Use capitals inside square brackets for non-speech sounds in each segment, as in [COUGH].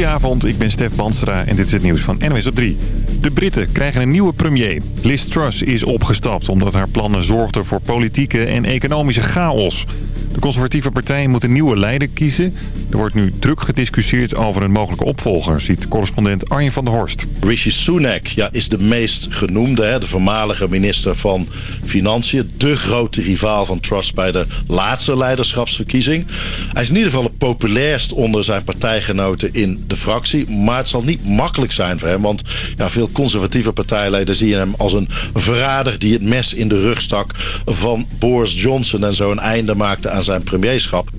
Goedenavond, ik ben Stef Banstra en dit is het nieuws van NWS op 3. De Britten krijgen een nieuwe premier. Liz Truss is opgestapt omdat haar plannen zorgden voor politieke en economische chaos. De conservatieve partij moet een nieuwe leider kiezen. Er wordt nu druk gediscussieerd over een mogelijke opvolger, ziet correspondent Arjen van der Horst. Rishi Sunak ja, is de meest genoemde, hè, de voormalige minister van Financiën. De grote rivaal van Truss bij de laatste leiderschapsverkiezing. Hij is in ieder geval het populairst onder zijn partijgenoten in de fractie. Maar het zal niet makkelijk zijn voor hem, want ja, veel conservatieve partijleden zien hem als een verrader die het mes in de rug stak van Boris Johnson en zo een einde maakte aan zijn premierschap.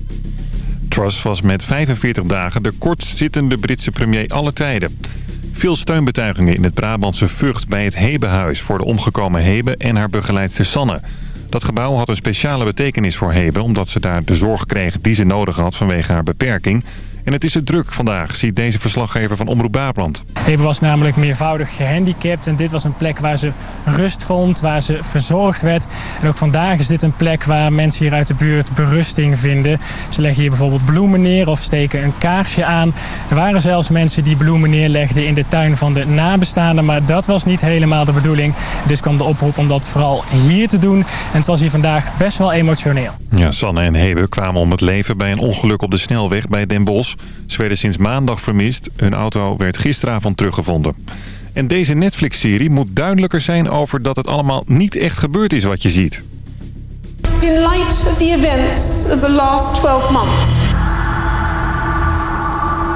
Truss was met 45 dagen de kortzittende Britse premier aller tijden. Veel steunbetuigingen in het Brabantse Vught bij het Hebehuis voor de omgekomen Hebe en haar begeleidster Sanne. Dat gebouw had een speciale betekenis voor Hebe omdat ze daar de zorg kreeg die ze nodig had vanwege haar beperking... En het is er druk vandaag, ziet deze verslaggever van Omroep Brabant. Hebe was namelijk meervoudig gehandicapt en dit was een plek waar ze rust vond, waar ze verzorgd werd. En ook vandaag is dit een plek waar mensen hier uit de buurt berusting vinden. Ze leggen hier bijvoorbeeld bloemen neer of steken een kaarsje aan. Er waren zelfs mensen die bloemen neerlegden in de tuin van de nabestaanden, maar dat was niet helemaal de bedoeling. Dus kwam de oproep om dat vooral hier te doen. En het was hier vandaag best wel emotioneel. Ja, Sanne en Hebe kwamen om het leven bij een ongeluk op de snelweg bij Den Bosch. Ze werden sinds maandag vermist. Hun auto werd gisteravond teruggevonden. En deze Netflix-serie moet duidelijker zijn over dat het allemaal niet echt gebeurd is wat je ziet. In light of the events of the last 12 months,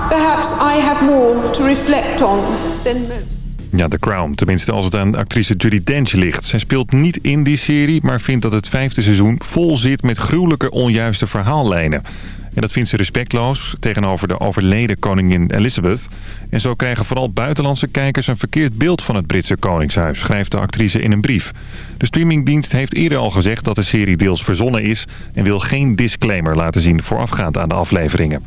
perhaps I have more to reflect on than most. Ja, The Crown. Tenminste als het aan actrice Judy Dench ligt. Zij speelt niet in die serie, maar vindt dat het vijfde seizoen vol zit met gruwelijke onjuiste verhaallijnen. En dat vindt ze respectloos tegenover de overleden koningin Elizabeth. En zo krijgen vooral buitenlandse kijkers een verkeerd beeld van het Britse koningshuis, schrijft de actrice in een brief. De streamingdienst heeft eerder al gezegd dat de serie deels verzonnen is en wil geen disclaimer laten zien voorafgaand aan de afleveringen.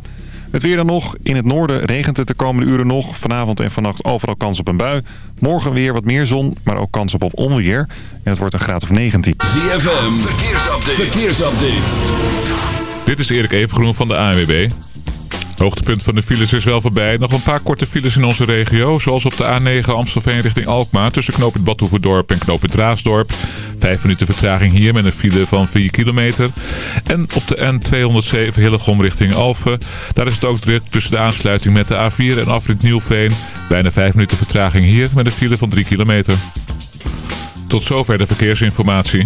Het weer dan nog. In het noorden regent het de komende uren nog. Vanavond en vannacht overal kans op een bui. Morgen weer wat meer zon, maar ook kans op, op onweer. En het wordt een graad of 19. ZFM, verkeersupdate. verkeersupdate. Dit is Erik Evengroen van de ANWB. Hoogtepunt van de files is wel voorbij. Nog een paar korte files in onze regio. Zoals op de A9 Amstelveen richting Alkmaar. Tussen knooppunt Badhoevedorp en knooppunt Raasdorp. Vijf minuten vertraging hier met een file van 4 kilometer. En op de N207 Hillegom richting Alphen. Daar is het ook druk tussen de aansluiting met de A4 en afrit Nieuwveen. Bijna vijf minuten vertraging hier met een file van 3 kilometer. Tot zover de verkeersinformatie.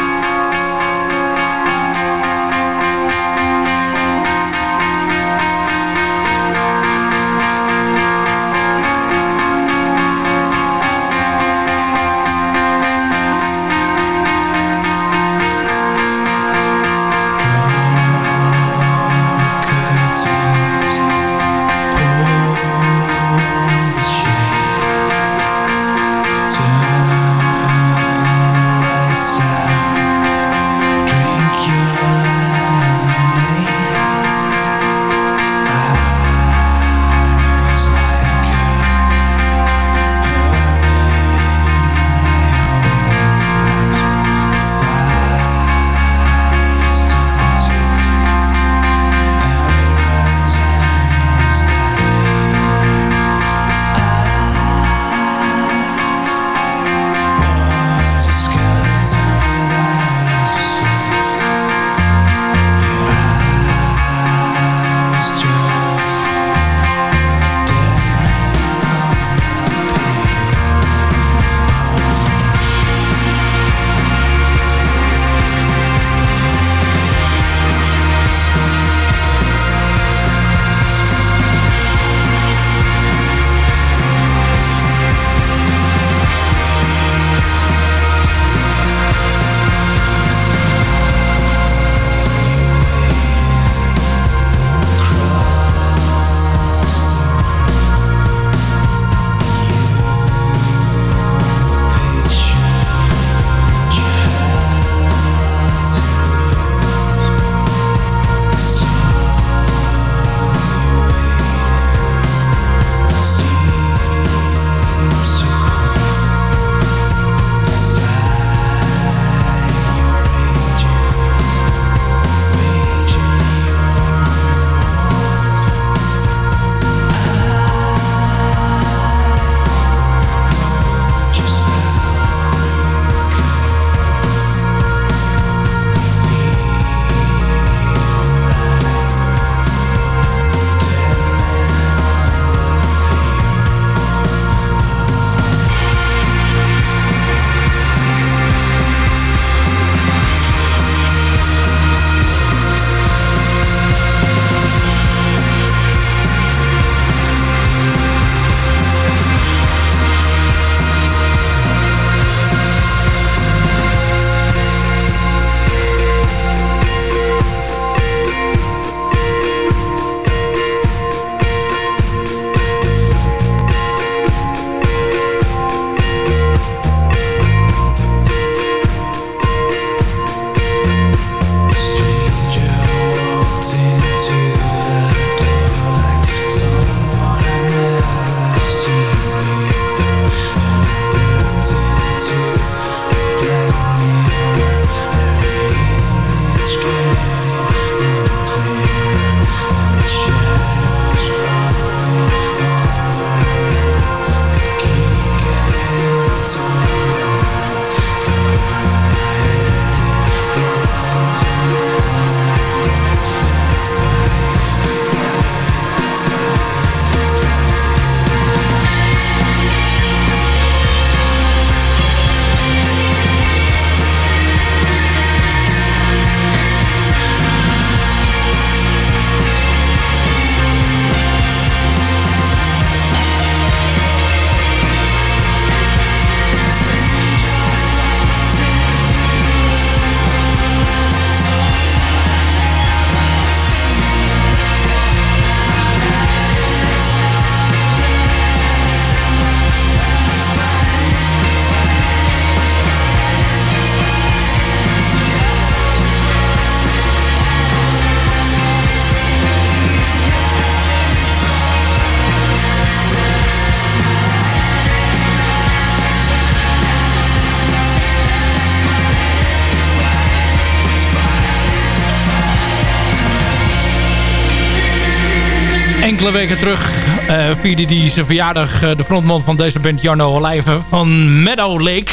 Weken terug uh, vierde hij zijn verjaardag. de frontman van deze band, Jarno Olijven van Meadow Lake.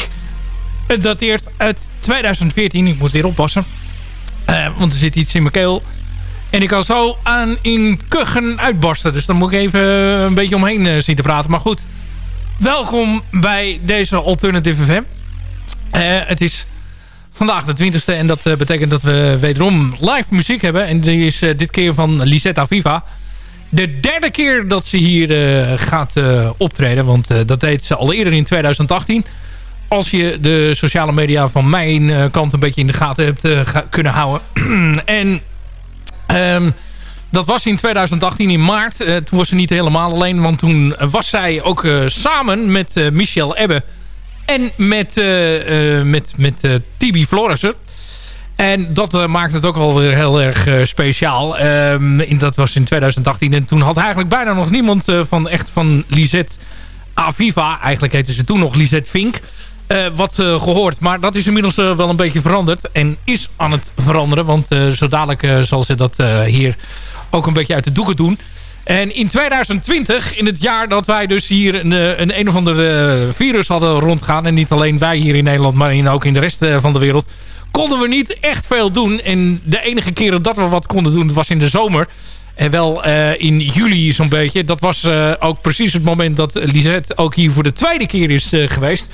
Het dateert uit 2014. Ik moet weer oppassen. want er zit iets in mijn keel. En ik kan zo aan in kuchen uitbarsten. Dus dan moet ik even een beetje omheen zien te praten. Maar goed, welkom bij deze Alternative FM. het is vandaag de 20ste. En dat betekent dat we wederom live muziek hebben. En die is dit keer van Lisetta Viva de derde keer dat ze hier uh, gaat uh, optreden. Want uh, dat deed ze al eerder in 2018. Als je de sociale media van mijn kant een beetje in de gaten hebt kunnen houden. [CLEARS THROAT] en um, dat was in 2018 in maart. toen was ze niet helemaal alleen. Want toen was zij ook samen met Michel Ebbe. En met, met, met Tibi Florissen. En dat uh, maakt het ook alweer heel erg uh, speciaal. In, dat was in 2018. En toen had eigenlijk bijna nog niemand uh, van echt van Lisette Aviva... eigenlijk heette ze toen nog Lisette Vink... wat gehoord. Maar dat is inmiddels wel een beetje veranderd. En is aan het veranderen. Want zo dadelijk zal ze dat hier ook een beetje uit de doeken doen. En in 2020, in het jaar dat wij dus hier een een, een of ander virus hadden rondgaan... en niet alleen wij hier in Nederland, maar in, ook in de rest van de wereld konden we niet echt veel doen. En de enige keren dat we wat konden doen was in de zomer. En wel uh, in juli zo'n beetje. Dat was uh, ook precies het moment dat Lisette ook hier voor de tweede keer is uh, geweest.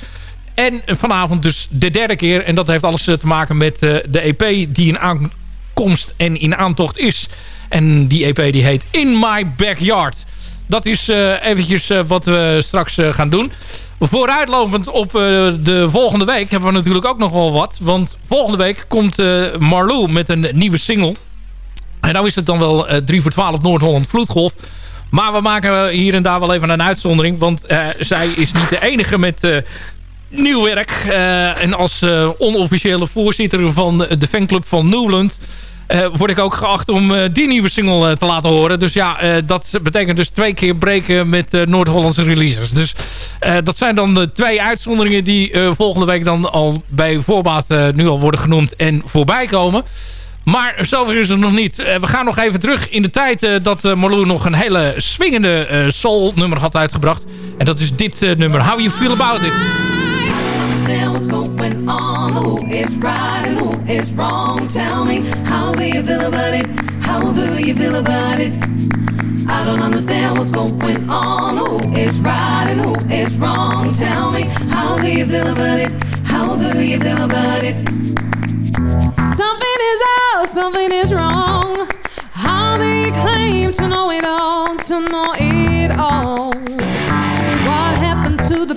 En vanavond dus de derde keer. En dat heeft alles te maken met de EP die in aankomst en in aantocht is. En die EP die heet In My Backyard. Dat is eventjes wat we straks gaan doen. Vooruitlopend op uh, de volgende week hebben we natuurlijk ook nog wel wat. Want volgende week komt uh, Marlou met een nieuwe single. En nou is het dan wel uh, 3 voor 12 Noord-Holland Vloedgolf. Maar we maken hier en daar wel even een uitzondering. Want zij is niet de enige met nieuw werk. en als onofficiële voorzitter van de fanclub van Newland... Uh, word ik ook geacht om uh, die nieuwe single uh, te laten horen. Dus ja, dat betekent dus twee keer breken met Noord-Hollandse releases. Dus dat zijn dan de twee uitzonderingen die volgende week dan al bij voorbaat nu al worden genoemd en voorbij komen. Maar zover is het nog niet. we gaan nog even terug in de tijd dat Marlou nog een hele swingende soul nummer had uitgebracht. En dat is dit nummer. How You Feel About It. Understand what's going on. Who is right and who is wrong? Tell me, how do you feel about it? How do you feel about it? I don't understand what's going on. Who is right and who is wrong? Tell me, how do you feel about it? How do you feel about it? Something is out, something is wrong. How they claim to know it all, to know it all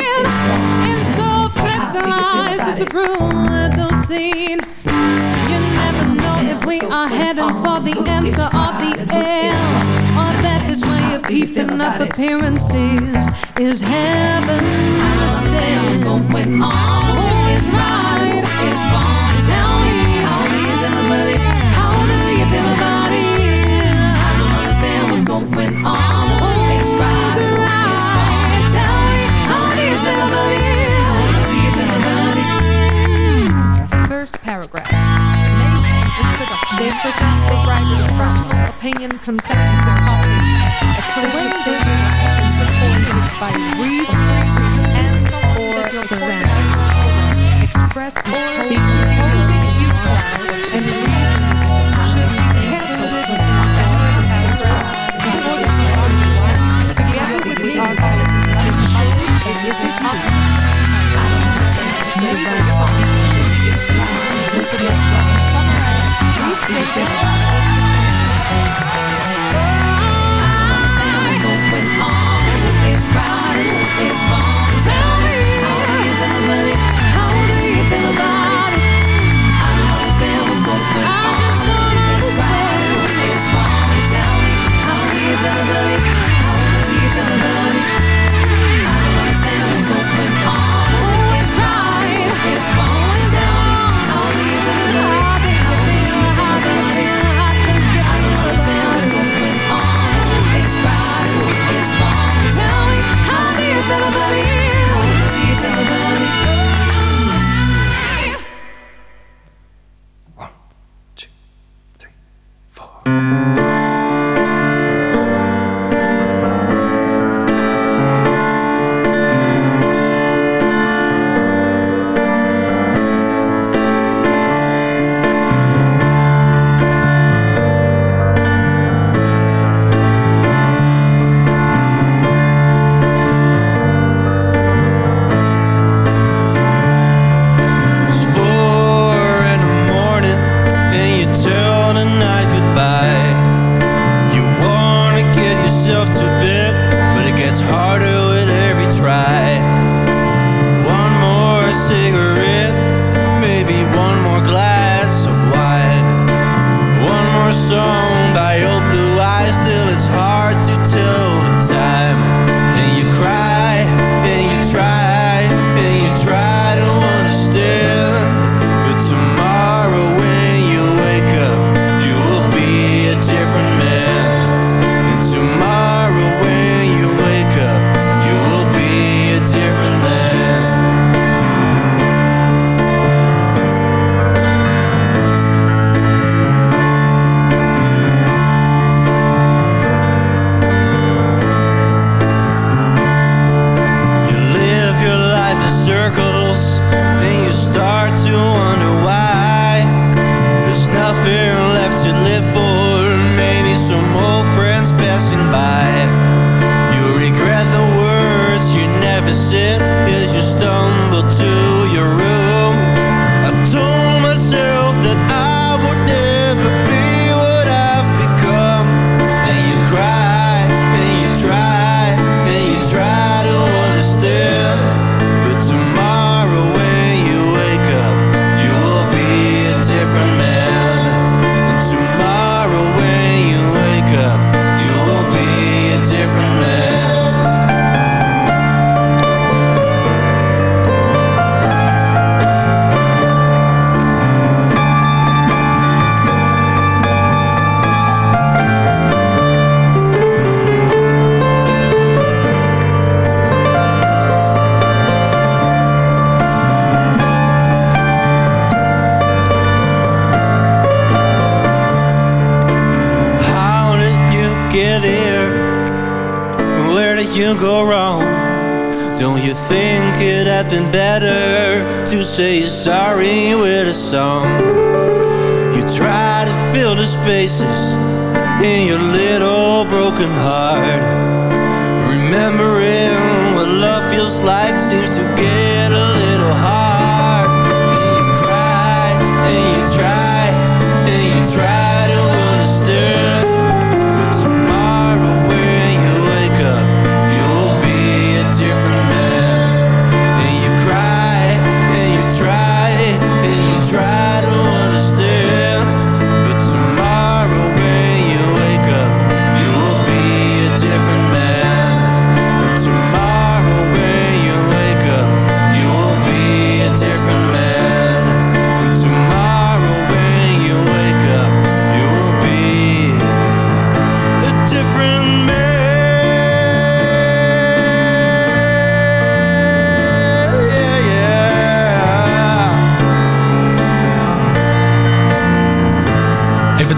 and so lies it's a brutal scene. You never know if we are heading for the answer or the end, or that this way of keeping up appearances is heaven. I understand. Who is right? Who is wrong? They present the writer's personal opinion concerning the topic. Explanation and supported by reasoners and or presenters. Express or Yes,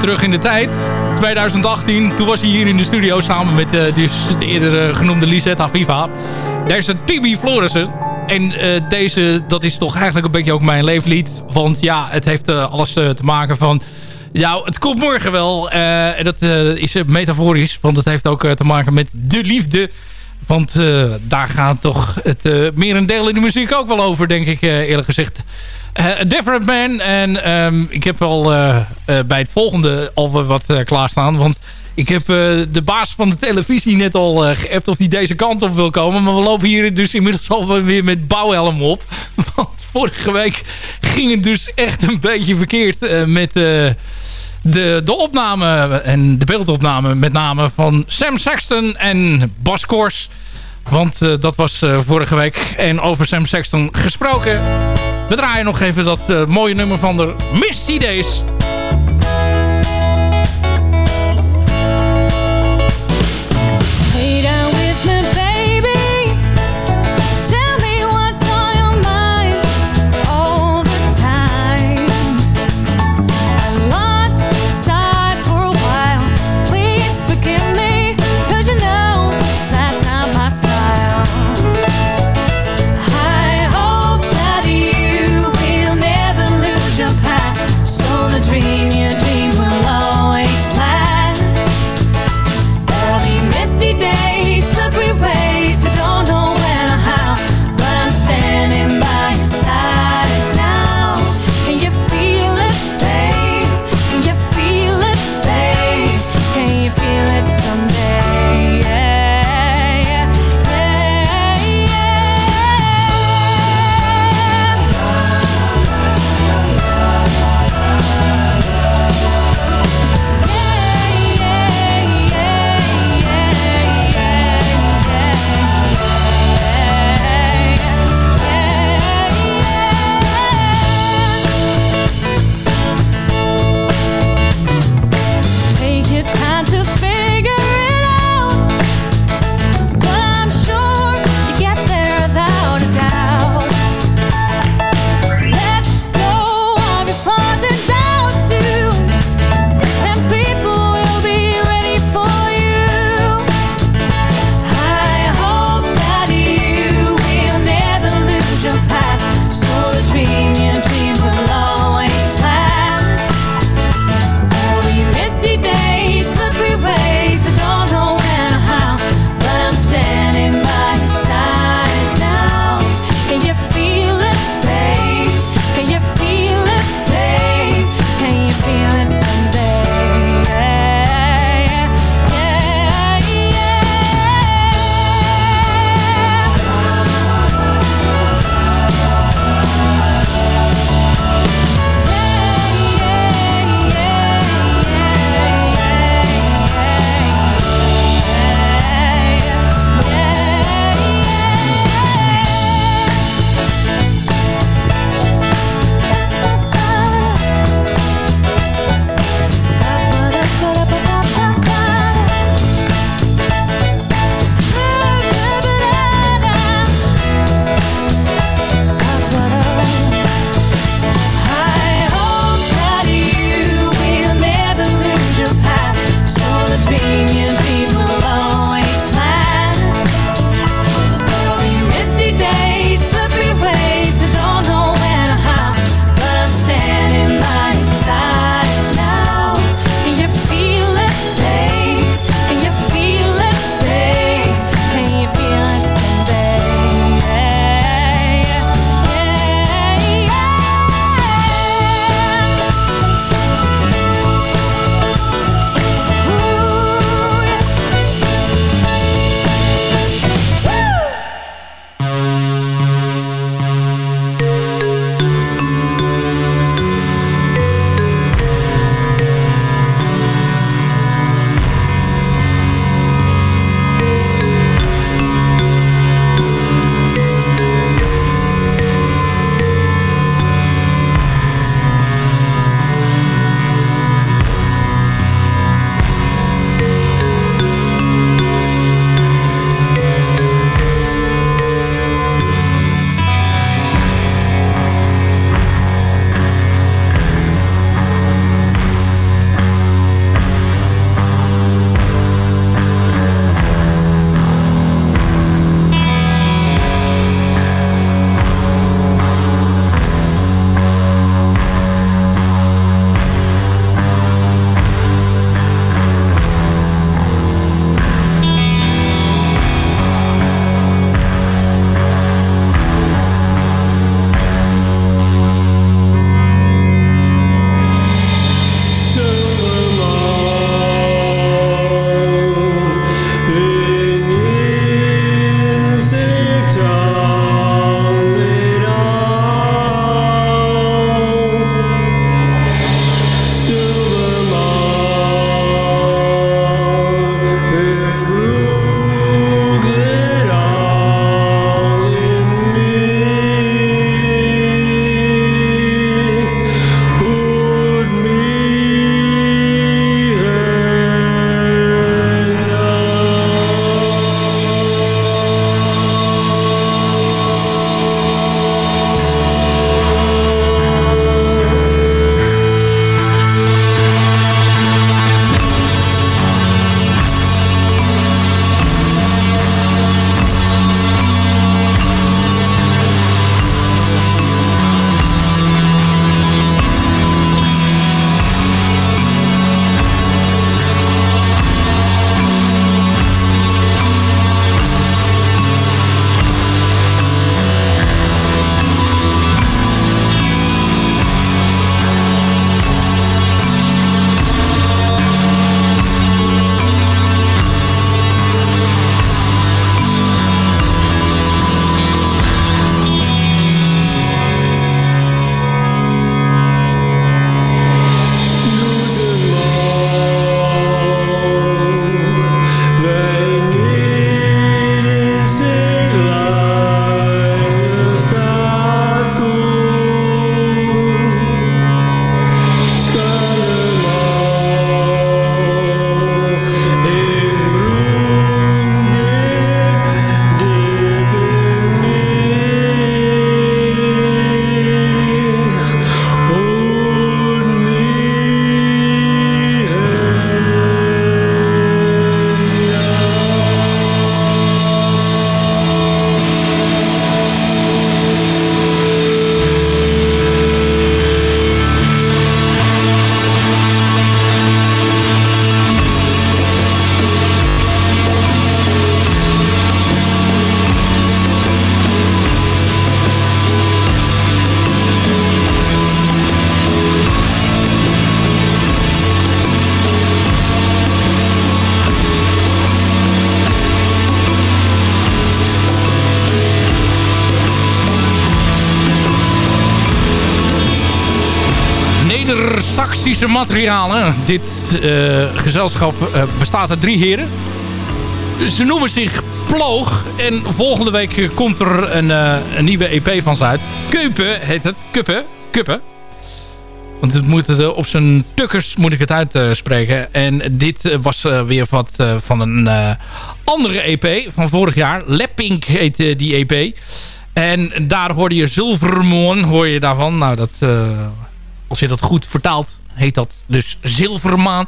terug in de tijd. 2018, toen was hij hier in de studio samen met eh, dus de eerder eh, genoemde Lisette Aviva. Deze Tibi Florissen. En eh, deze, dat is toch eigenlijk een beetje ook mijn leeflied. Want ja, het heeft alles te maken van... Ja, het komt morgen wel. En dat is metaforisch. Want het heeft ook te maken met de liefde. Want daar gaat toch het merendeel in de muziek ook wel over, denk ik eerlijk gezegd. Uh, A Different Man. En um, ik heb al uh, bij het volgende al wat klaarstaan. Want ik heb de baas van de televisie net al geappt of hij deze kant op wil komen. Maar we lopen hier dus inmiddels alweer met bouwhelm op. [LAUGHS] Want vorige week ging het dus echt een beetje verkeerd met de, de opname en de beeldopname met name van Sam Sexton en Bas Kors. Want dat was vorige week. En over Sam Sexton gesproken. We draaien nog even dat uh, mooie nummer van de Misty Days. Materialen. Dit eh, gezelschap eh, bestaat uit drie heren. Ze noemen zich Ploog. En volgende week eh, komt er een, een nieuwe EP van ze uit. Keupen heet het. Kuppen. Kuppen. Want het moet het, op zijn tukkers moet ik het uitspreken. en dit was weer wat van een andere EP van vorig jaar. Leppink heet die EP. En daar hoorde je Zilvermoon, hoor je daarvan. Nou, dat, als je dat goed vertaalt, heet dat dus Zilvermaan.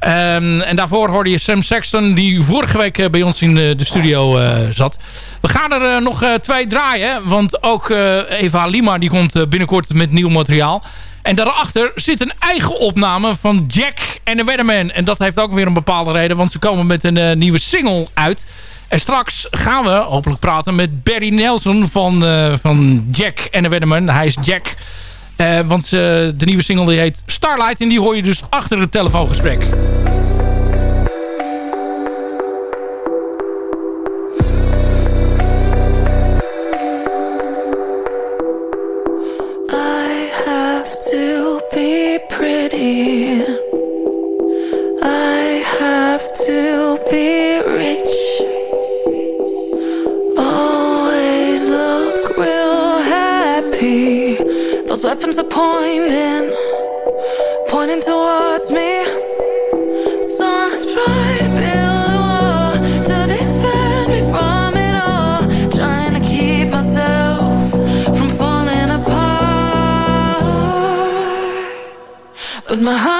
Ehm, en daarvoor hoorde je Sam Sexton, die vorige week eh, bij ons in de, studio eh, zat. We gaan er eh, nog twee draaien, want ook Eva Lima die komt binnenkort met nieuw materiaal. En daarachter zit een eigen opname van Jack en de Weatherman. En dat heeft ook weer een bepaalde reden, want ze komen met een nieuwe single uit. En straks gaan we hopelijk praten met Barry Nelson van, van Jack en de Weatherman. Hij is Jack. Eh, want eh, de nieuwe single die heet Starlight. En die hoor je dus achter het telefoongesprek. Weapons are pointing, pointing towards me. So I try to build a wall to defend me from it all. Trying to keep myself from falling apart. But my heart's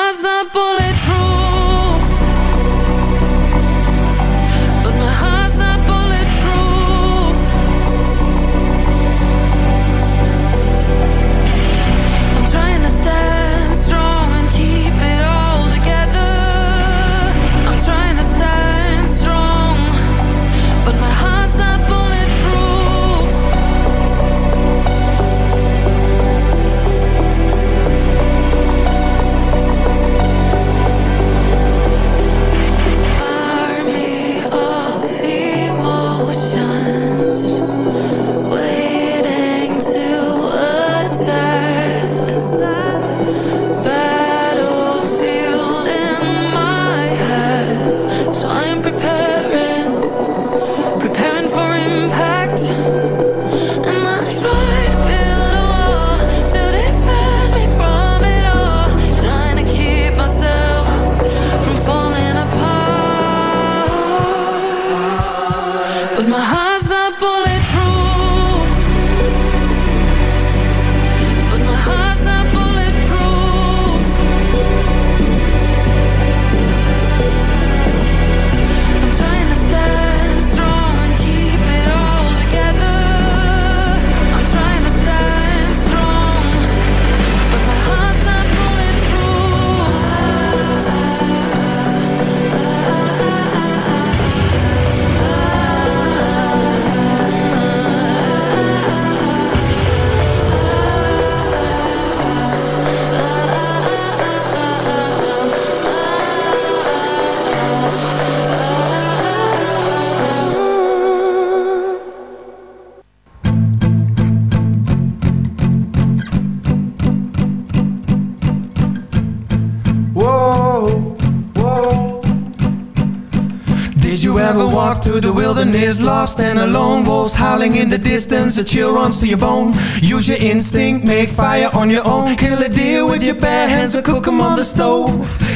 wilderness, lost and alone? Wolves howling in the distance, a chill runs to your bone. Use your instinct, make fire on your own. Kill a deer with your bare hands or cook 'em on the stove.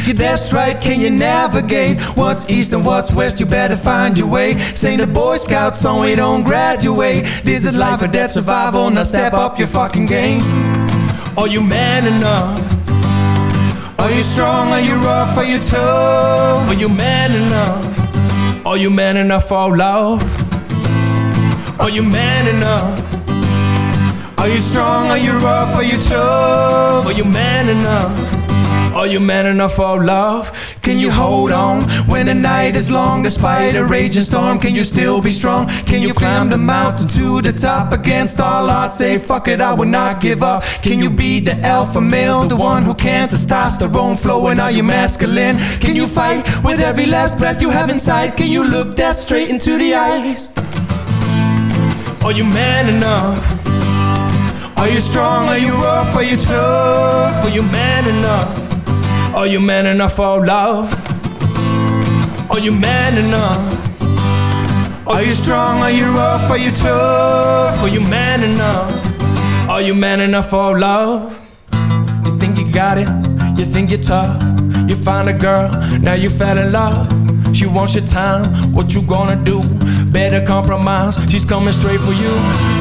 Yeah, that's right, can you navigate? What's east and what's west? You better find your way. Sing the Boy Scout song, we don't graduate. This is life or death survival, now step up your fucking game. Are you man enough? Are you strong? Are you rough? Are you tough? Are you man enough? Are you man enough for love? Are you man enough? Are you strong? Are you rough? Are you tough? Are you man enough? Are you man enough for love? Can you hold on when the night is long despite a raging storm? Can you still be strong? Can you climb the mountain to the top against all odds? Say fuck it, I will not give up. Can you be the alpha male, the one who can't testosterone flowing? Are you masculine? Can you fight with every last breath you have inside? Can you look that straight into the eyes? Are you man enough? Are you strong? Are you rough? Are you tough? Are you man enough? Are you man enough for love? Are you man enough? Are you strong? Are you rough? Are you tough? Are you man enough? Are you man enough for love? You think you got it? You think you're tough? You find a girl, now you fell in love. She wants your time, what you gonna do? Better compromise, she's coming straight for you.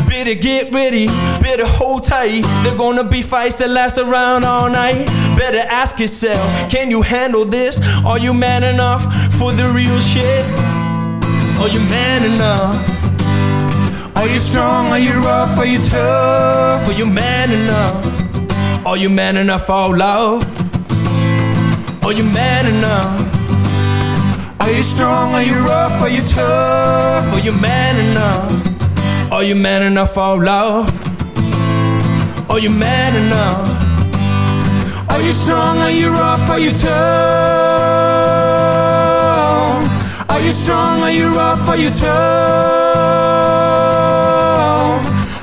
Better get ready, better hold tight. They're gonna be fights that last around all night. Better ask yourself, can you handle this? Are you man enough for the real shit? Are you man enough? Are you strong? Are you rough? Are you tough? Are you man enough? Are you man enough for love? Are you man enough? Are you strong? Are you rough? Are you tough? Are you man enough? Are you man enough for love? Are you man enough? Are you strong? Are you rough? Are you tough? Are you strong? Are you rough? Are you tough?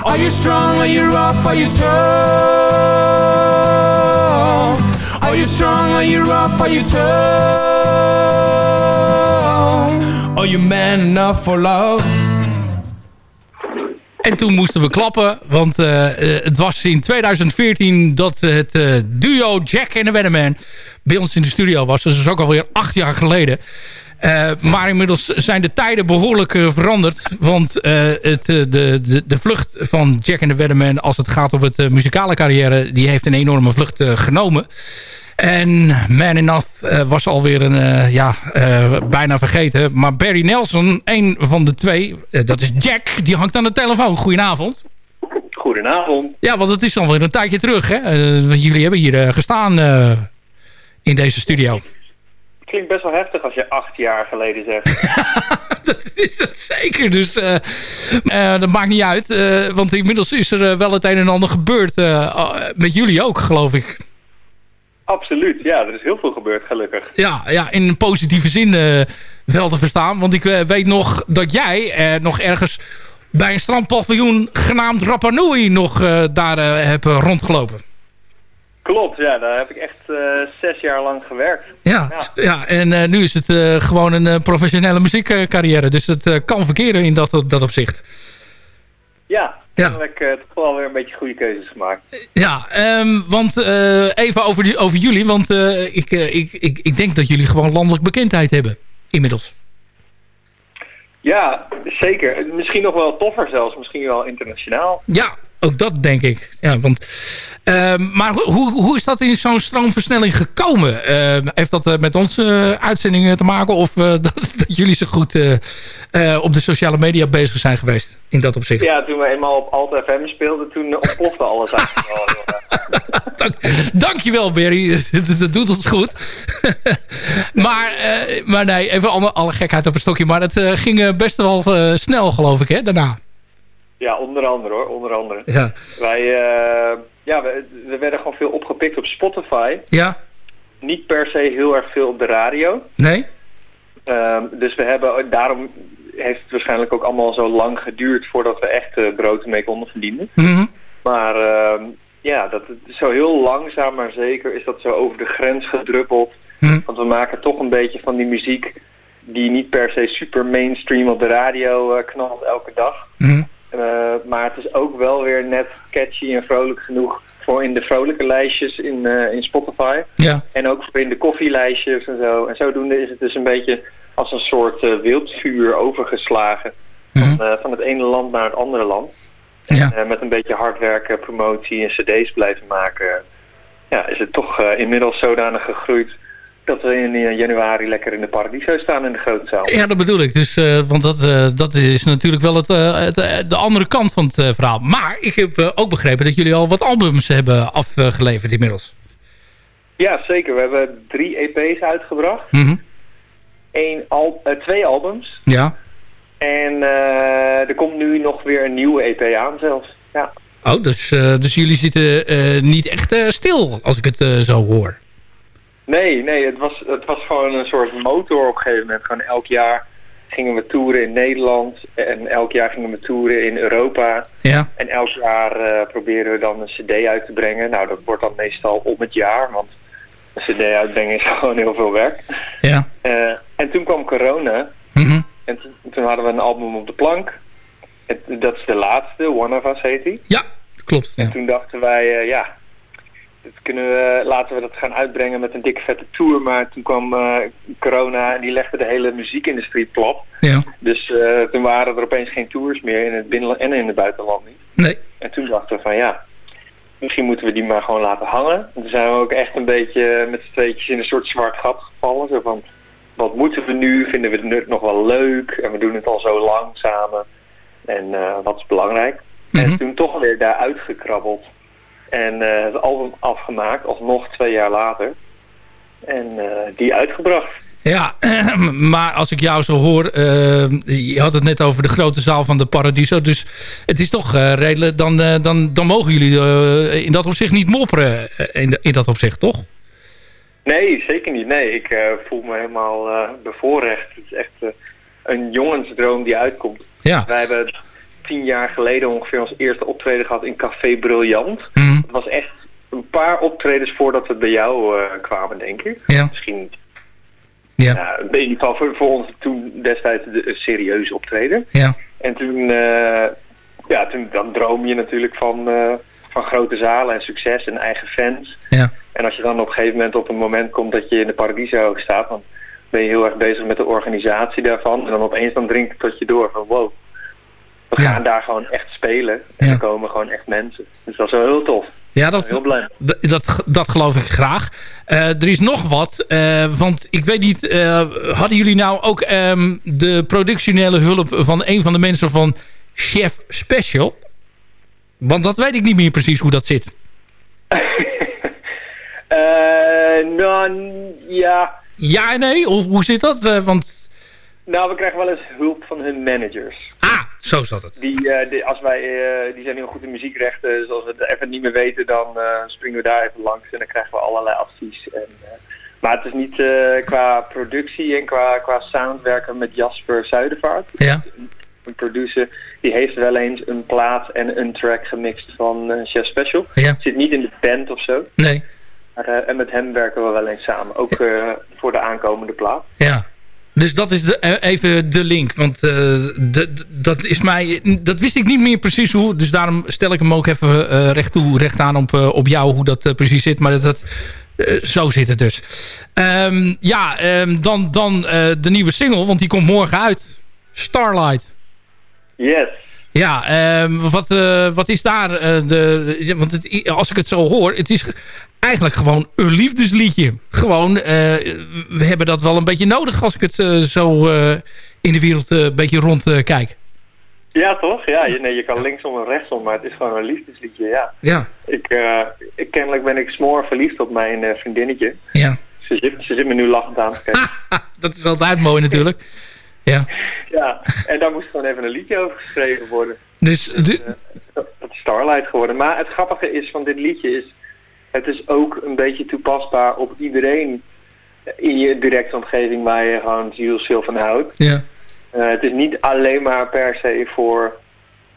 Are you strong? Are you rough? Are you tough? Are you strong? Are you rough? Are you tough? Are you man enough for love? En toen moesten we klappen, want eh, eh, het was in 2014 dat het eh, duo Jack en de Weatherman bij ons in de studio was. Dus dat is ook alweer acht jaar geleden. Maar inmiddels zijn de tijden behoorlijk eh, veranderd. Want het, de, de, de vlucht van Jack en de Weatherman als het gaat om het muzikale carrière... die heeft een enorme vlucht genomen. En Man Enough uh, was alweer een, eh, ja, eh, bijna vergeten. Maar Barry Nelson, een van de twee, dat is Jack, die hangt aan de telefoon. Goedenavond. Goedenavond. Ja, want het is alweer een tijdje terug. Hè? Want jullie hebben hier gestaan in deze studio. Klinkt best wel heftig als je acht jaar geleden zegt. [LAUGHS] dat is het zeker. Dus dat maakt niet uit. want inmiddels is er wel het een en ander gebeurd. met jullie ook, geloof ik. Absoluut, ja, er is heel veel gebeurd, gelukkig. Ja, ja in een positieve zin eh, wel te verstaan. Want ik eh, weet nog dat jij eh, nog ergens bij een strandpaviljoen genaamd Rapa Nui nog daar hebt rondgelopen. Klopt, ja, daar heb ik echt zes jaar lang gewerkt. Ja, ja. en eh, nu is het gewoon een professionele muziekcarrière. Dus het kan verkeren in dat, dat opzicht. Ja, eigenlijk eh, toch wel weer een beetje goede keuzes gemaakt. Ja, ehm, want eh, even over, die- over jullie. Want eh, ik, ik, ik, ik denk dat jullie gewoon landelijk bekendheid hebben. Inmiddels. Ja, zeker. Misschien nog wel toffer zelfs, misschien wel internationaal. Ja, ook dat denk ik. Ja, want, ehm, maar ho- hoe, hoe is dat in zo'n stroomversnelling gekomen? Ehm, heeft dat eh, met onze eh, uitzendingen te maken? Of eh, [LAUGHS] dat, dat jullie zo goed op de sociale media bezig zijn geweest? In dat opzicht. Ja, toen we eenmaal op Alt FM speelden, toen ontplofte alles eigenlijk [LAUGHS] wel. Dankjewel, Barry. [LAUGHS] dat, doet ons goed. maar, maar nee, even alle, alle gekheid op een stokje. Maar het ging best wel snel, geloof ik, hè, daarna. Ja, onder andere hoor, onder andere. Ja. Wij, eh, ja, we, we werden gewoon veel opgepikt op Spotify. Ja? Niet per se heel erg veel op de radio. Nee? Ehm, dus we hebben, daarom heeft het waarschijnlijk ook allemaal zo lang geduurd voordat we echt eh, brood ermee konden verdienen. Mhm. Maar ehm, ja, dat, zo heel langzaam maar zeker is dat zo over de grens gedruppeld. Mhm. Want we maken toch een beetje van die muziek die niet per se super mainstream op de radio eh, knalt elke dag. Mhm. Eh, maar het is ook wel weer net catchy en vrolijk genoeg voor in de vrolijke lijstjes in, eh, in Spotify. Ja. En ook voor in de koffielijstjes en zo. En zodoende is het dus een beetje als een soort eh, wildvuur overgeslagen. Van, eh, van het ene land naar het andere land. Ja. En met een beetje hard werken, promotie en cd's blijven maken. Ja, is het toch inmiddels zodanig gegroeid dat we in eh, januari lekker in de Paradiso staan in de grote zaal. Ja, dat bedoel ik. Dus, eh, want dat, eh, dat is natuurlijk wel het, het, de andere kant van het verhaal. Maar ik heb ook begrepen dat jullie al wat albums hebben afgeleverd inmiddels. Ja, zeker. We hebben drie EP's uitgebracht. Eén al, twee albums. Ja. En er komt nu nog weer een nieuwe EP aan zelfs. Ja. Oh, dus, dus jullie zitten niet echt stil, als ik het zo hoor. Nee, nee, het was, het was gewoon een soort motor op een gegeven moment. Gewoon elk jaar gingen we toeren in Nederland en elk jaar gingen we toeren in Europa. Ja. En elk jaar eh, proberen we dan een cd uit te brengen. Nou, dat wordt dan meestal om het jaar, want een cd uitbrengen is [LAUGHS] gewoon heel veel werk. Ja. Eh, en toen kwam corona. Mhm. En toen, hadden we een album op de plank. En dat is de laatste, One of Us heet die. Ja, klopt. Ja. En toen dachten wij, eh, ja, dat kunnen we, laten we dat gaan uitbrengen met een dikke vette tour. Maar toen kwam eh, corona en die legde de hele muziekindustrie plat. Ja. Dus eh, toen waren er opeens geen tours meer in het binnenland en in het buitenland niet. Nee. En toen dachten we van ja, misschien moeten we die maar gewoon laten hangen. En toen zijn we ook echt een beetje met z'n tweetjes in een soort zwart gat gevallen. Zo van, wat moeten we nu? Vinden we het nut nog wel leuk? En we doen het al zo lang samen. En eh, wat is belangrijk? En toen toch weer daar uitgekrabbeld. En eh, het album afgemaakt, alsnog twee jaar later. En eh, die uitgebracht. Ja, [CLEARS THROAT] maar als ik jou zo hoor... eh, je had het net over de grote zaal van de Paradiso. Dus het is toch eh, redelijk... Dan, dan, dan mogen jullie in dat opzicht niet mopperen. in, in dat opzicht, toch? Nee, zeker niet. Nee, ik voel me helemaal bevoorrecht. Het is echt een jongensdroom die uitkomt. Ja. Wij hebben tien jaar geleden ongeveer ons eerste optreden gehad in Café Briljant. Mhm. Het was echt een paar optredens voordat we bij jou eh, kwamen, denk ik. Ja. Misschien Ja. ja, in ieder geval voor, voor ons toen destijds de, een serieus optreden. Ja. En toen, eh, ja, toen dan droom je natuurlijk van, eh, van grote zalen en succes en eigen fans. Ja. En als je dan op een gegeven moment op een moment komt dat je in de Paradiso staat, dan ben je heel erg bezig met de organisatie daarvan. En dan opeens dan dringt het tot je door van wow, we gaan daar gewoon echt spelen. En er komen gewoon echt mensen. Dus dat is wel heel tof. Ja, dat, Heel blij. d- dat, dat geloof ik graag. Eh, er is nog wat, eh, want ik weet niet... eh, hadden jullie nou ook ehm, de productionele hulp van een van de mensen van Chef Special? Want dat weet ik niet meer precies hoe dat zit. [LAUGHS] Nou, ja. Ja en nee? Of hoe zit dat? Want Nou, we krijgen wel eens hulp van hun managers. Zo zat het. Die, eh, die, als wij, eh, die zijn heel goed in muziekrechten, dus als we het even niet meer weten, dan eh, springen we daar even langs en dan krijgen we allerlei advies. En, maar het is niet qua productie en qua, qua sound werken met Jasper Zuidervaart. Ja. Een producer, die heeft wel eens een plaat en een track gemixt van Chef Special. Ja. Zit niet in de band of zo. Nee. Maar, en met hem werken we wel eens samen, ook voor de aankomende plaat. Ja. Dus dat is de, eh, even de link. Want eh, de- dat is mij. Dat wist ik niet meer precies hoe. Dus daarom stel ik hem ook even eh, recht toe, recht aan op, op jou hoe dat precies zit. Maar dat, dat, zo zit het dus. Ehm, ja, ehm, dan, dan de nieuwe single, want die komt morgen uit. Starlight. Yes. Ja, ehm, wat, wat is daar de... Want het, als ik het zo hoor, het is eigenlijk gewoon een liefdesliedje. Gewoon, eh, we hebben dat wel een beetje nodig als ik het eh, zo eh, in de wereld een beetje rond eh, kijk. Ja, toch? Ja, je, nee, je kan linksom en rechtsom, maar het is gewoon een liefdesliedje, ja. Ja. Ik, ik, kennelijk ben ik smoor verliefd op mijn vriendinnetje. Ja. Ze zit, ze zit me nu lachend aan te kijken. [LAUGHS] Dat is altijd mooi natuurlijk. Ja. ja, en daar moest gewoon even een liedje over geschreven worden. Dus de, Dat is Starlight geworden. Maar het grappige is van dit liedje is... Het is ook een beetje toepasbaar op iedereen in je directe omgeving waar je gewoon zielsveel van houdt. ja. Eh, het is niet alleen maar per se voor,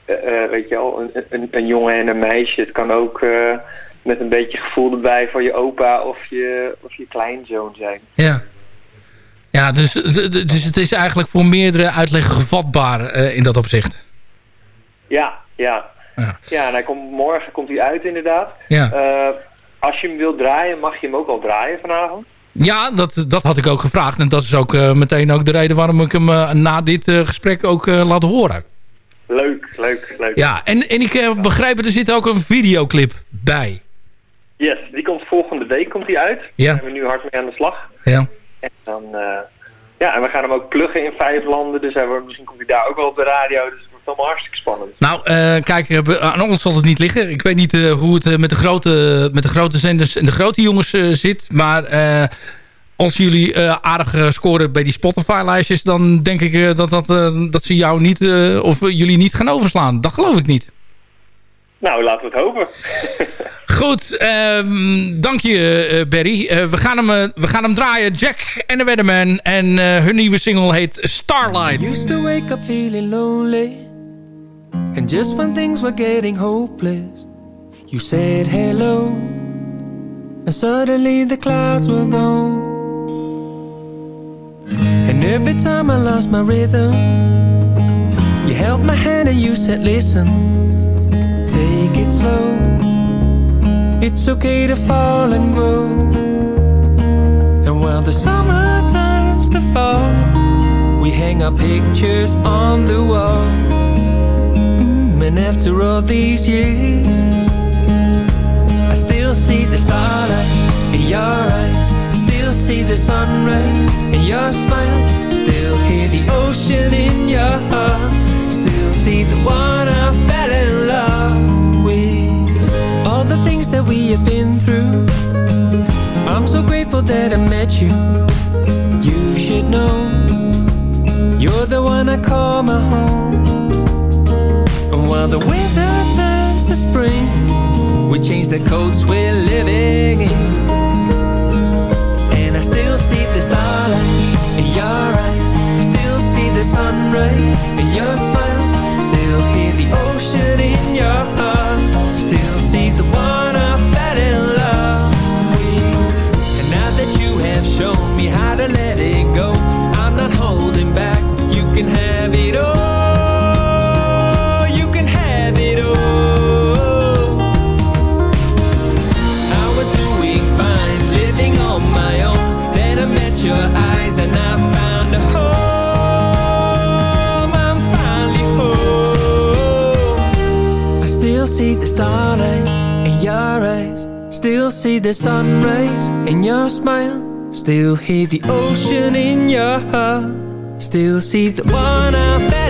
eh, eh, weet je wel, een, een, een jongen en een meisje. Het kan ook met een beetje gevoel erbij voor je opa of je, of je kleinzoon zijn. Ja. Ja, dus, dus het is eigenlijk voor meerdere uitleggen gevatbaar in dat opzicht. Ja, ja. Ja. Ja, en hij komt, morgen komt hij uit inderdaad. Ja. Als je hem wilt draaien, mag je hem ook al draaien vanavond. Ja, dat, dat had ik ook gevraagd. En dat is ook eh, meteen ook de reden waarom ik hem eh, na dit eh, gesprek ook laat horen. Leuk, leuk, leuk. Ja, en, en ik begrijp, er zit ook een videoclip bij. Yes, die komt volgende week komt die uit. Ja. Daar zijn we nu hard mee aan de slag. Ja. En dan, ja, en we gaan hem ook pluggen in vijf landen. Dus hij wordt, misschien komt hij daar ook wel op de radio. Dus allemaal hartstikke spannend. Nou, eh, kijk, eh, aan ons zal het niet liggen. Ik weet niet eh, hoe het met, de grote, met de grote zenders en de grote jongens eh, zit. Maar eh, als jullie eh, aardig scoren bij die Spotify-lijstjes... dan denk ik eh, dat, dat, eh, dat ze jou niet, eh, of jullie niet gaan overslaan. Dat geloof ik niet. Nou, laten we het hopen. [LAUGHS] Goed, ehm, dank je eh, Barry. Eh, we, gaan hem, we gaan hem draaien. Jack en de Weatherman. En eh, hun nieuwe single heet Starlight. Used to wake up feeling lonely. And just when things were getting hopeless, you said hello. And suddenly the clouds were gone. And every time I lost my rhythm, you held my hand and you said, Listen, take it slow. It's okay to fall and grow. And while the summer turns to fall, we hang our pictures on the wall. And after all these years, I still see the starlight in your eyes. Still see the sun rays in your smile. Still hear the ocean in your heart. Still see the one I fell in love change the coats we're living in. And I still see the starlight in your eyes. Still see the sun rays in your smile. Still hear the ocean in your heart. Still see the one I fell in love with. And now that you have shown me how to let it go, I'm not holding back. You can have it all. See the starlight in your eyes. Still see the sunrise in your smile. Still hear the ocean in your heart. Still see the one I fell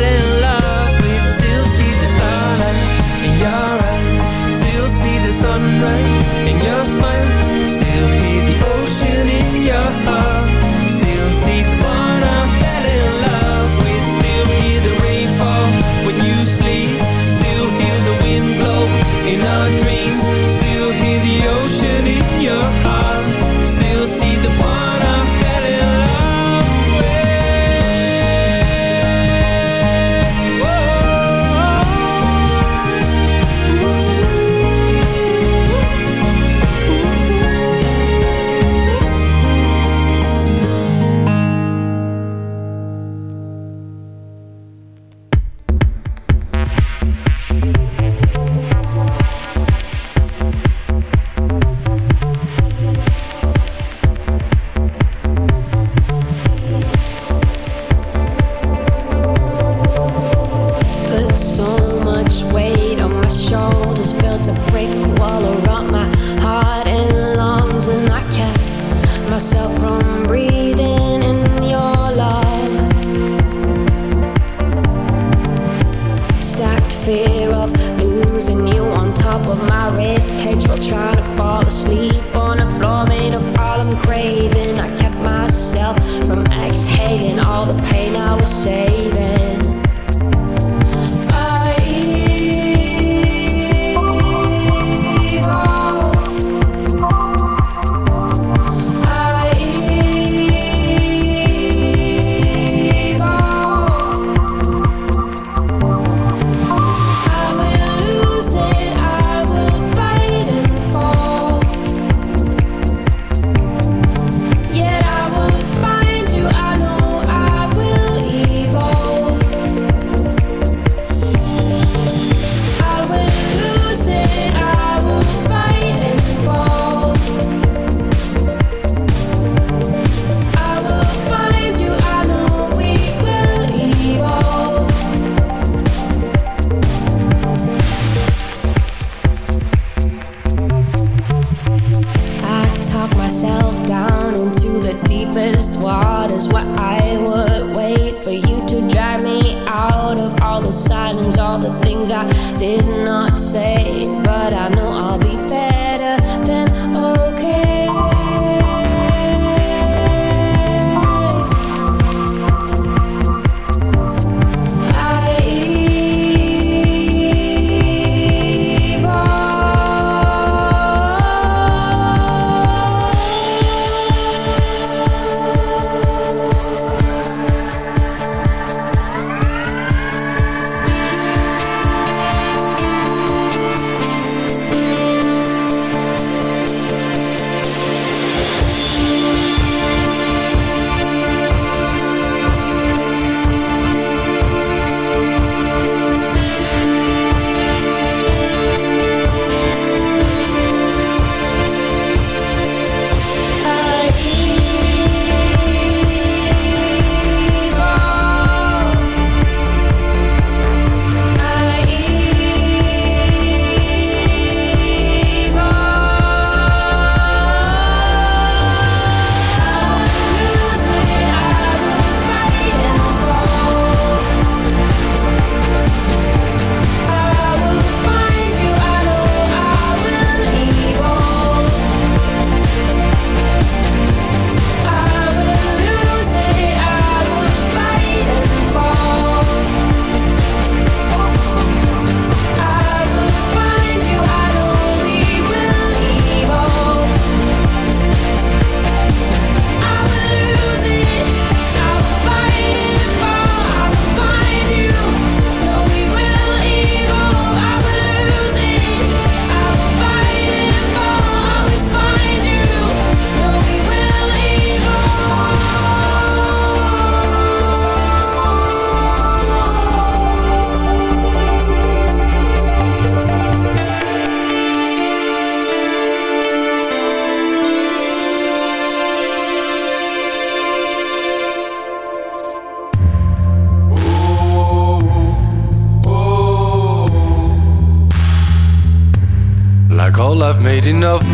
Made enough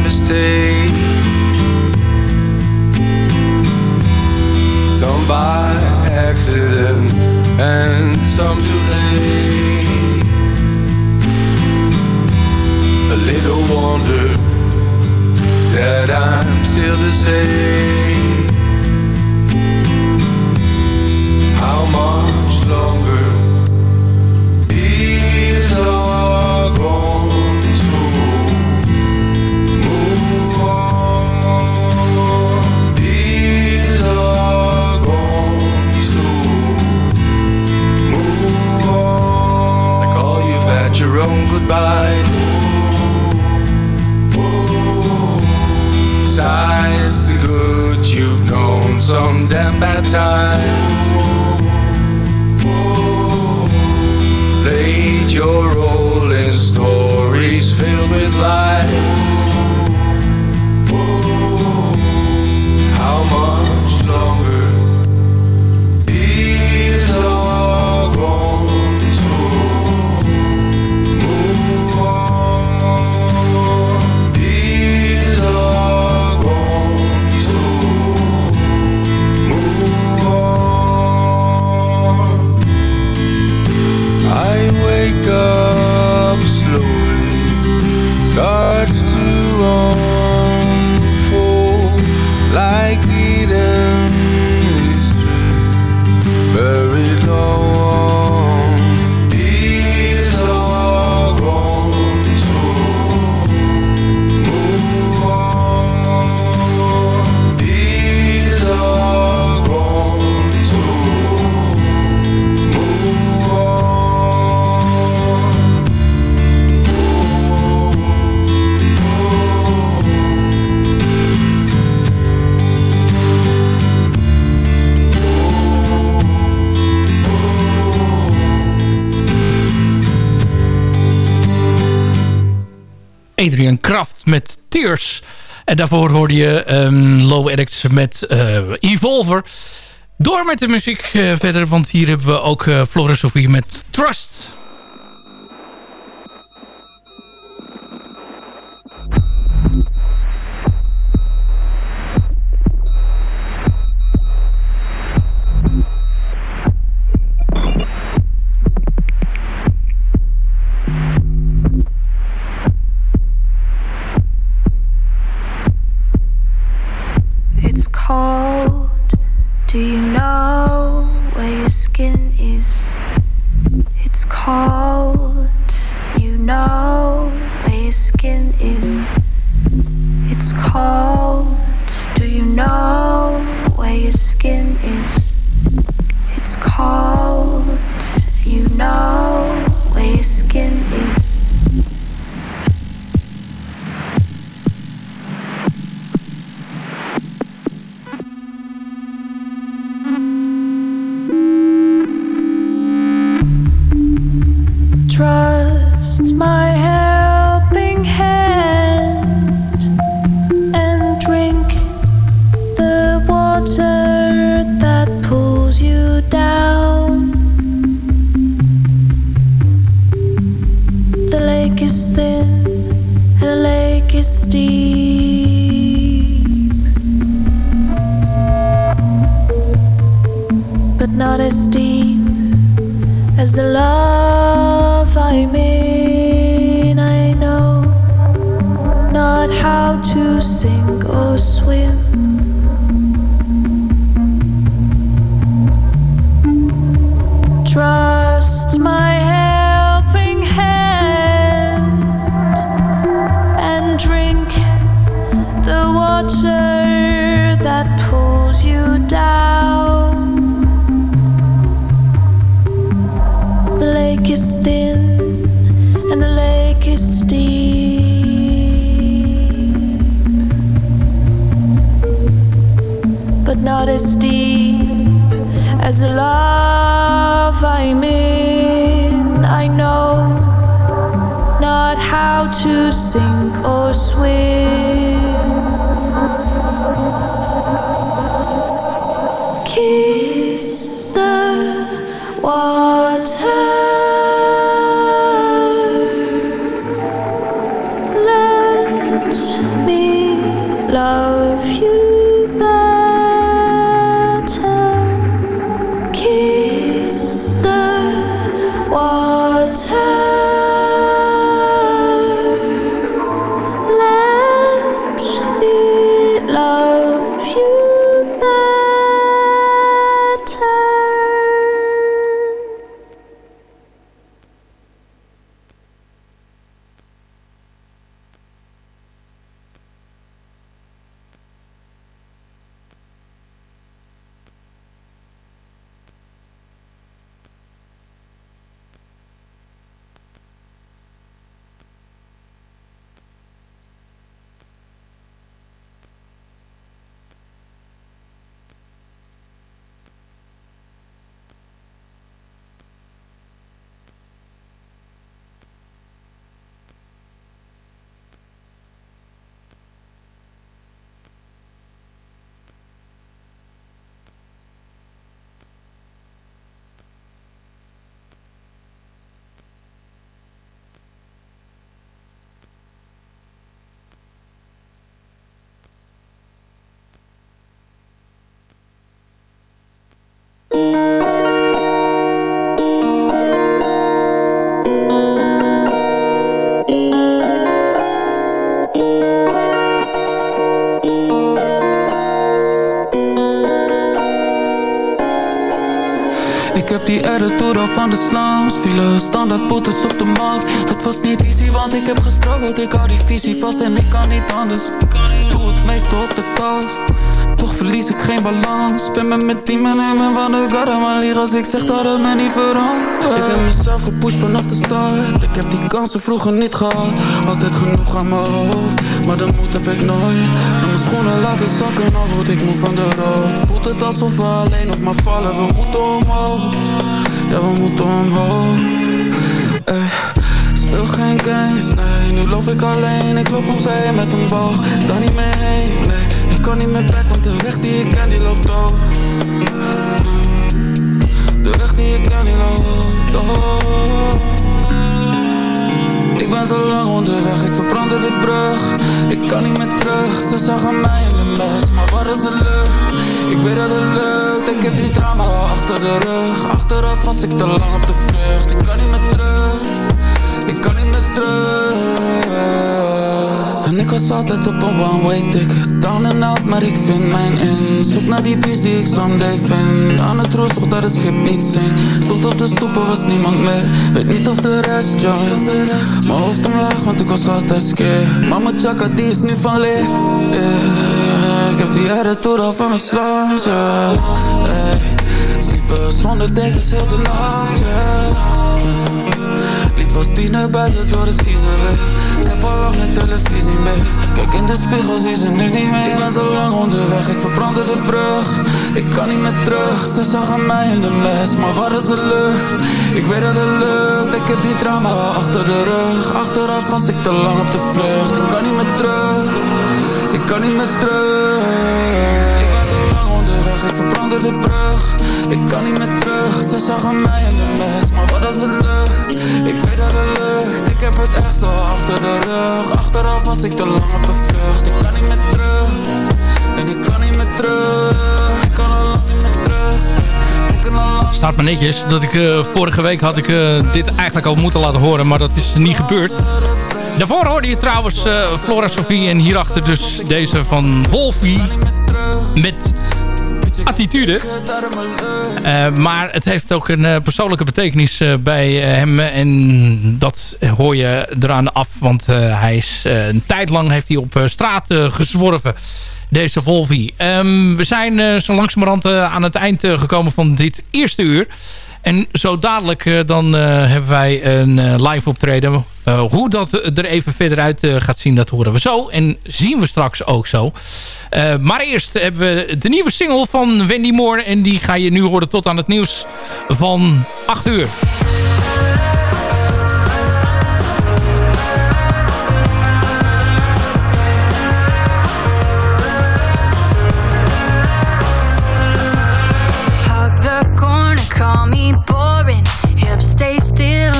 Oh. En daarvoor hoorde je um, Low Addicts met eh, Evolver. Door met de muziek eh, verder, want hier hebben we ook eh, Floris Sophie met Trust. Die attitude al van de slums. Vielen standaard boetes op de markt. Het was niet easy want ik heb gestruggeld. Ik hou die visie vast en ik kan niet anders. Doe het meeste op de tast toch verlies ik geen balans. Ben met mijn team en ik ben van de garde Maar lieg als ik zeg dat het me niet verandert. Ik heb mezelf gepusht vanaf de start. Ik heb die kansen vroeger niet gehad. Altijd genoeg aan mijn hoofd Maar de moed heb ik nooit. Naar mijn schoenen laten zakken Al ik moe van de rood. Voelt het alsof we alleen nog maar vallen We moeten omhoog. Ja we moeten omhoog. Ey. Speel geen games, nee Nu loop ik alleen, ik loop om zee met een boog Daar niet meer heen, nee kan niet meer back, want de weg die ik ken, die loopt door De weg die ik ken, die loopt door Ik ben te lang onderweg, ik verbrandde de brug. Ik kan niet meer terug, ze zagen mij in de mes Maar waar is de lucht? Ik weet dat het lukt, ik heb die drama achter de rug. Achteraf was ik te lang op de vlucht Ik kan niet meer terug. Ik kan niet meer terug En ik was altijd op een one-way ticket Down and out, maar ik vind mijn in Zoek naar die peace die ik someday vind Aan het roer, dat het schip niet zinkt Stond op de stoepen, was niemand meer Weet niet of de rest join Mijn hoofd omlaag, want ik was altijd scared Maar mijn chakra die is nu van leer yeah. Ik heb die attitude al van mijn slaas, yeah. hey. Sliepen zonder dekens heel de nacht, yeah. Als tiener buiten door het vieze weg. Ik heb al lang geen televisie meer Kijk in de spiegel, zie ze nu niet meer. Ik ben te lang onderweg, ik verbrandde de brug. Ik kan niet meer terug, ze zagen mij in de mes Maar waar is de lucht? Ik weet dat het lukt Ik heb die drama achter de rug. Achteraf was ik te lang op de vlucht. Ik kan niet meer terug. Ik kan niet meer terug. Ik ben te lang onderweg, ik verbrandde de brug Ik kan niet meer terug, ze zagen mij in de mes Maar wat is het lucht? Ik weet dat het lucht Ik heb het echt al achter de rug Achteraf was ik te lang op de vlucht Ik kan niet meer terug En ik kan niet meer terug Ik kan al lang niet meer terug staat me netjes. Dat ik, uh, vorige week had ik uh, dit eigenlijk al moeten laten horen, maar dat is niet gebeurd. Daarvoor hoorde je trouwens uh, Flora Sophie en hierachter dus deze van Wolfie met attitude. Uh, maar het heeft ook een uh, persoonlijke betekenis uh, bij hem. En dat hoor je eraan af. Want hij is een tijd lang heeft hij op straat gezworven. Deze Volvi. Um, we zijn zo langzamerhand aan het eind gekomen van dit eerste uur. En zo dadelijk dan hebben wij een live optreden. hoe dat er even verder uit gaat zien, dat horen we zo. En zien we straks ook zo. Maar eerst hebben we de nieuwe single van Wendy Moore. En die ga je nu horen tot aan het nieuws van 8 uur.